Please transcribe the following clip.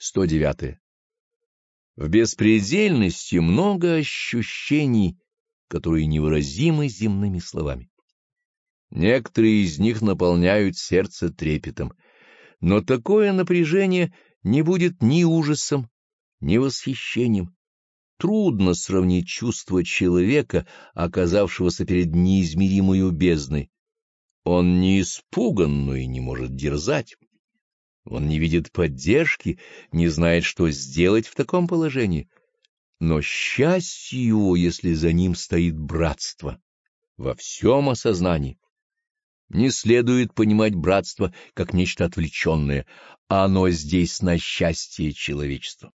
109. В беспредельности много ощущений, которые невыразимы земными словами. Некоторые из них наполняют сердце трепетом, но такое напряжение не будет ни ужасом, ни восхищением. Трудно сравнить чувство человека, оказавшегося перед неизмеримой бездной. Он не испуган, но и не может дерзать. Он не видит поддержки, не знает, что сделать в таком положении. Но счастье его, если за ним стоит братство, во всем осознании. Не следует понимать братство как нечто отвлеченное, оно здесь на счастье человечества.